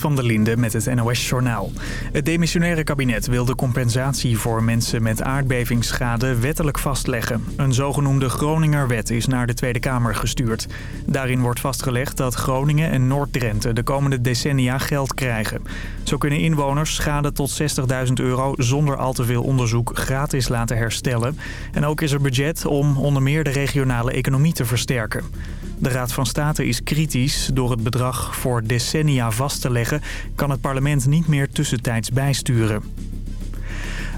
Van der Linde met het NOS-journaal. Het demissionaire kabinet wil de compensatie voor mensen met aardbevingsschade wettelijk vastleggen. Een zogenoemde Groningerwet is naar de Tweede Kamer gestuurd. Daarin wordt vastgelegd dat Groningen en Noord-Drenthe de komende decennia geld krijgen. Zo kunnen inwoners schade tot 60.000 euro zonder al te veel onderzoek gratis laten herstellen. En ook is er budget om onder meer de regionale economie te versterken. De Raad van State is kritisch. Door het bedrag voor decennia vast te leggen... kan het parlement niet meer tussentijds bijsturen.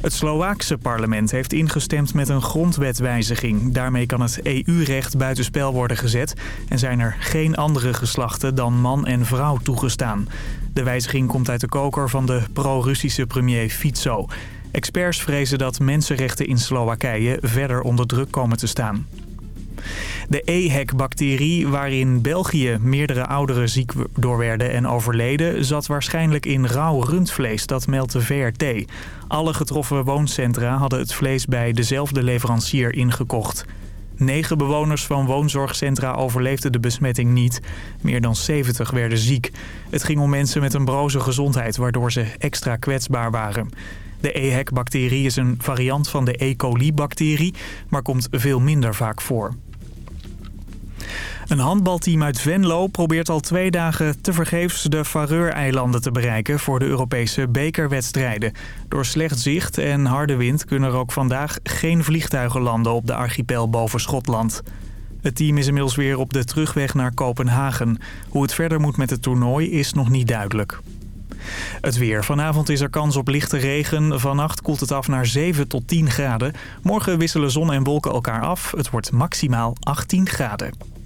Het Slovaakse parlement heeft ingestemd met een grondwetwijziging. Daarmee kan het EU-recht buitenspel worden gezet... en zijn er geen andere geslachten dan man en vrouw toegestaan. De wijziging komt uit de koker van de pro-Russische premier Fico. Experts vrezen dat mensenrechten in Slowakije verder onder druk komen te staan. De EHEC-bacterie waarin België meerdere ouderen ziek door werden en overleden... zat waarschijnlijk in rauw rundvlees, dat meldt de VRT. Alle getroffen wooncentra hadden het vlees bij dezelfde leverancier ingekocht. Negen bewoners van woonzorgcentra overleefden de besmetting niet. Meer dan 70 werden ziek. Het ging om mensen met een broze gezondheid, waardoor ze extra kwetsbaar waren. De EHEC-bacterie is een variant van de E. coli-bacterie, maar komt veel minder vaak voor. Een handbalteam uit Venlo probeert al twee dagen tevergeefs de Faroe-eilanden te bereiken voor de Europese bekerwedstrijden. Door slecht zicht en harde wind kunnen er ook vandaag geen vliegtuigen landen op de archipel boven Schotland. Het team is inmiddels weer op de terugweg naar Kopenhagen. Hoe het verder moet met het toernooi is nog niet duidelijk. Het weer. Vanavond is er kans op lichte regen. Vannacht koelt het af naar 7 tot 10 graden. Morgen wisselen zon en wolken elkaar af. Het wordt maximaal 18 graden.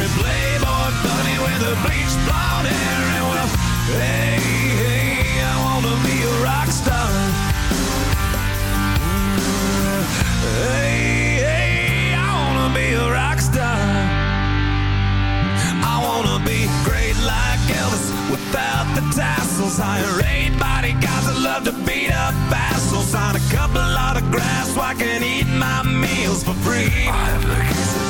Every playboy bunny with a bleached blonde hair. And well, hey, hey, I wanna be a rock star. Hey, hey, I wanna be a rock star. I wanna be great like Elvis without the tassels. Hire eight bodyguards that love to beat up assholes. Sign a couple autographs so I can eat my meals for free. I have the.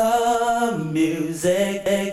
the music.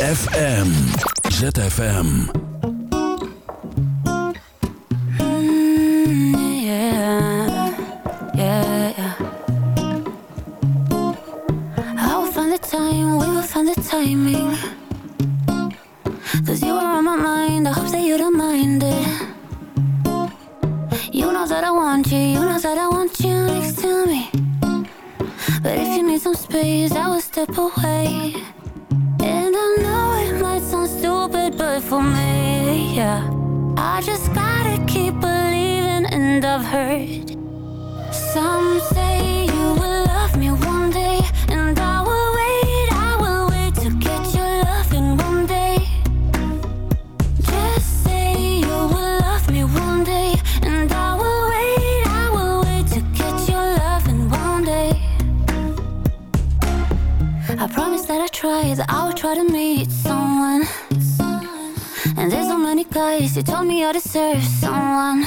FM ZFM. I've heard. Some say you will love me one day, and I will wait, I will wait to get your love in one day. Just say you will love me one day, and I will wait, I will wait to get your love in one day. I promise that I try, that I will try to meet someone. And there's so many guys, you told me I deserve someone.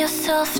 yourself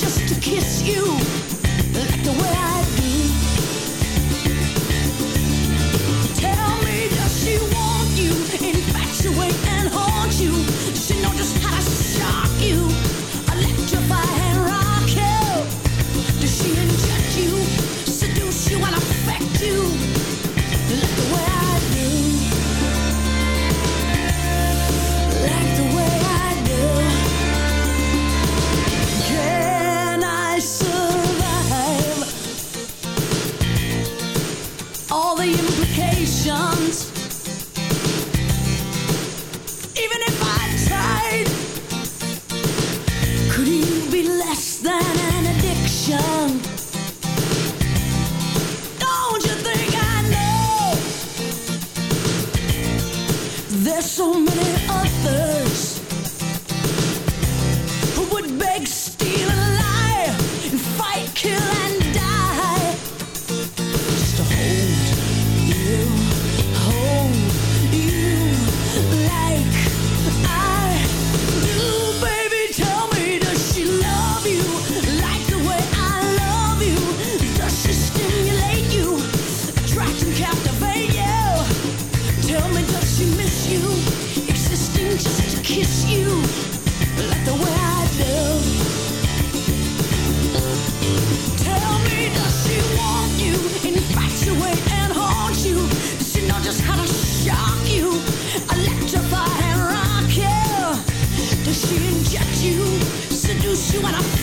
just to kiss you. There's so many other you and affect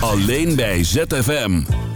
Alleen bij ZFM.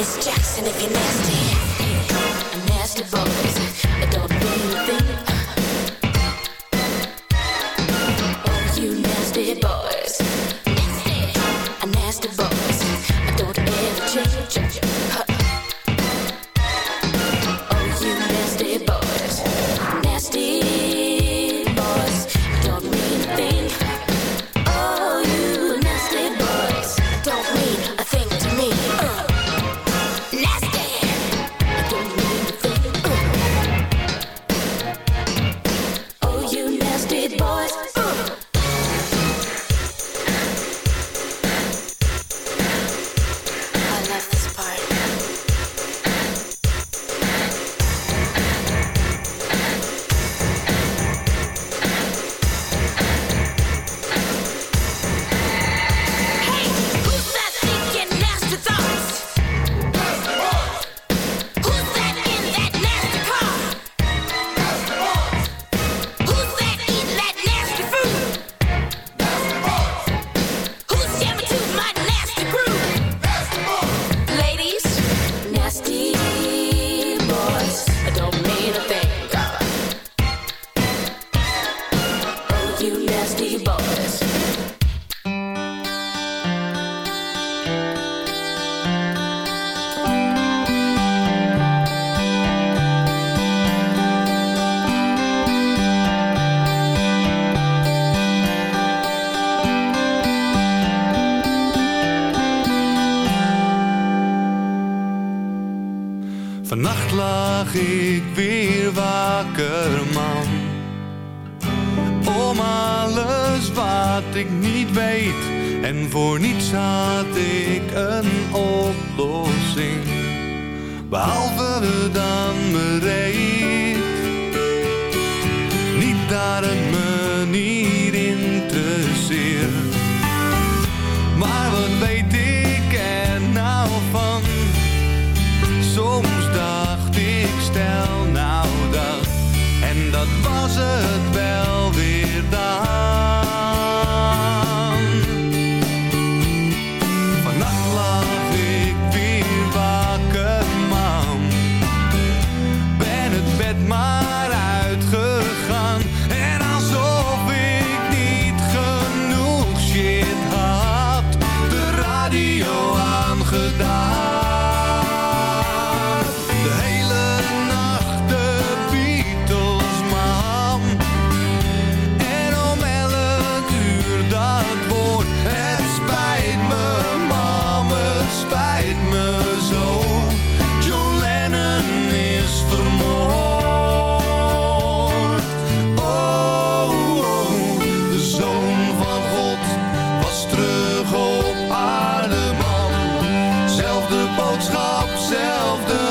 Miss Jackson boodschap zelfde.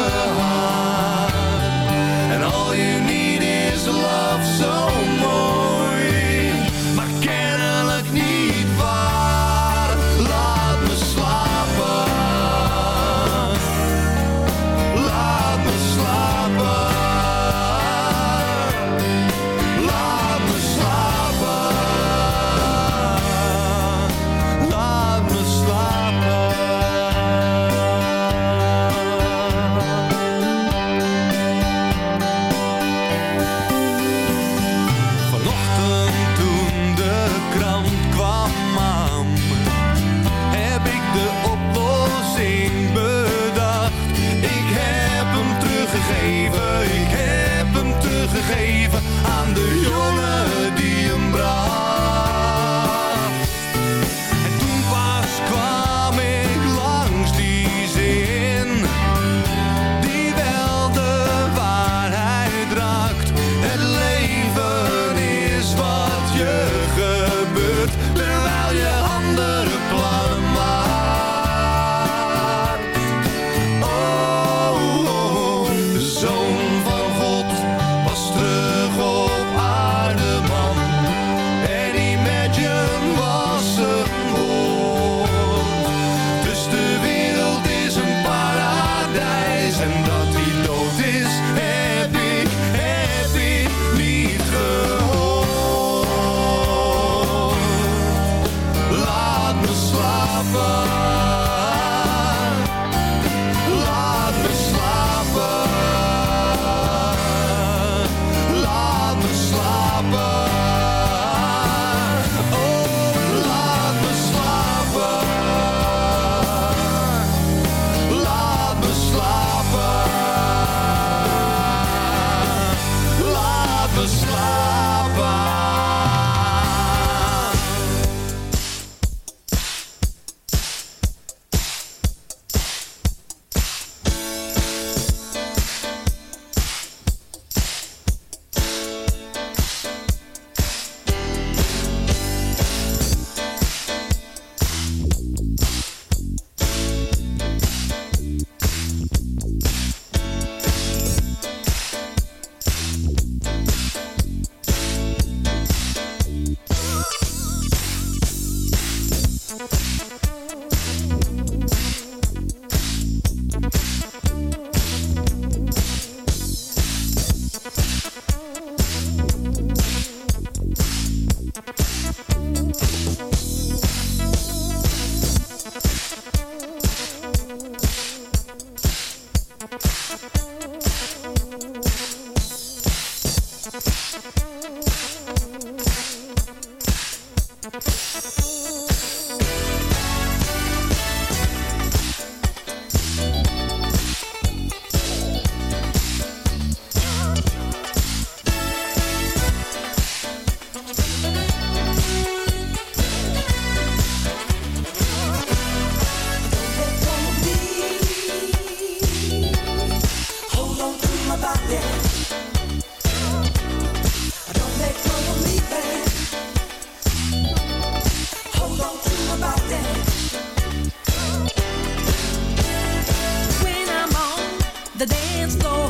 The dance floor,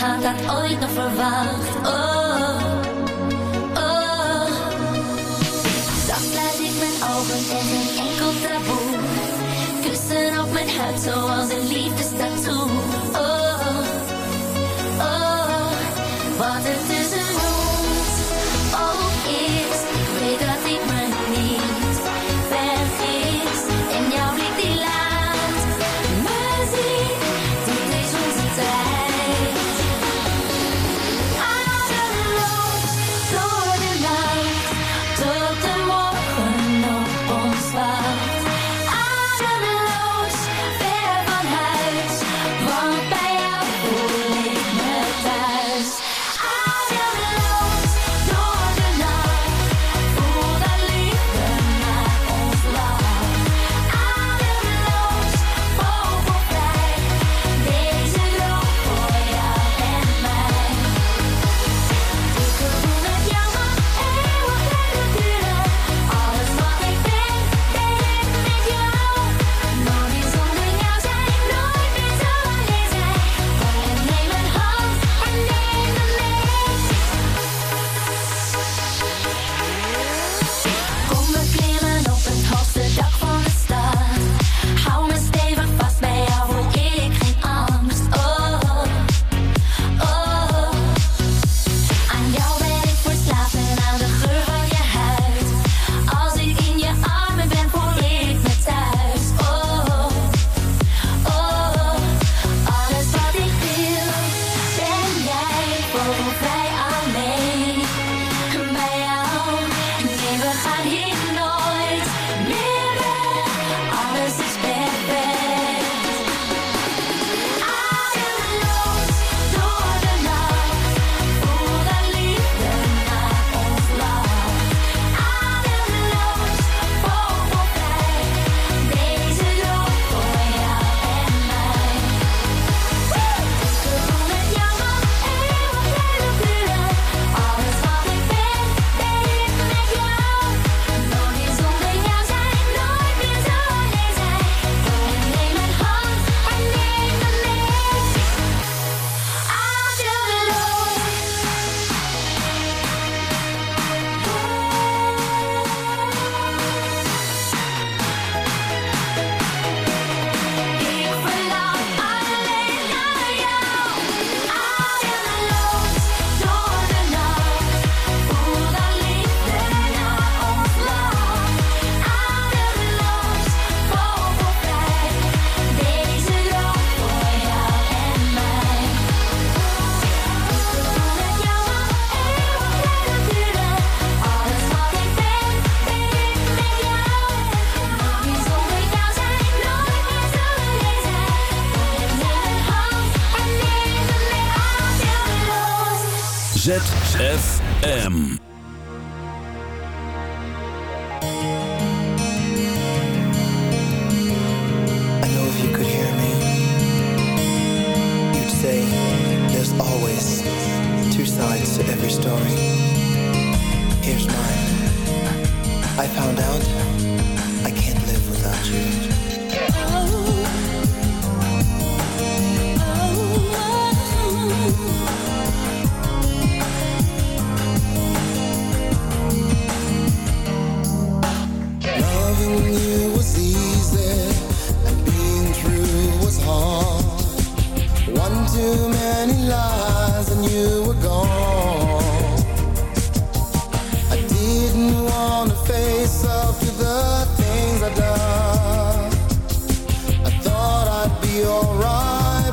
had dat ooit nog verwacht. Oh, oh. Zacht laat ik mijn ogen en mijn enkel taboe. Kussen op mijn huid zoals een liefdestatoe.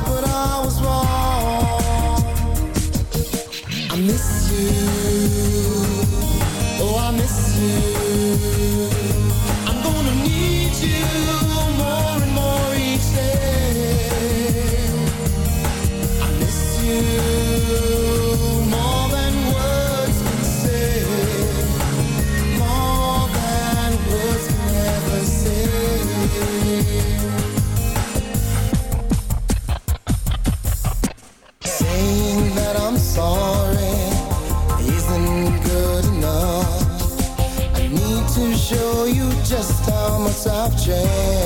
but I was wrong. I miss you. Oh, I miss you. change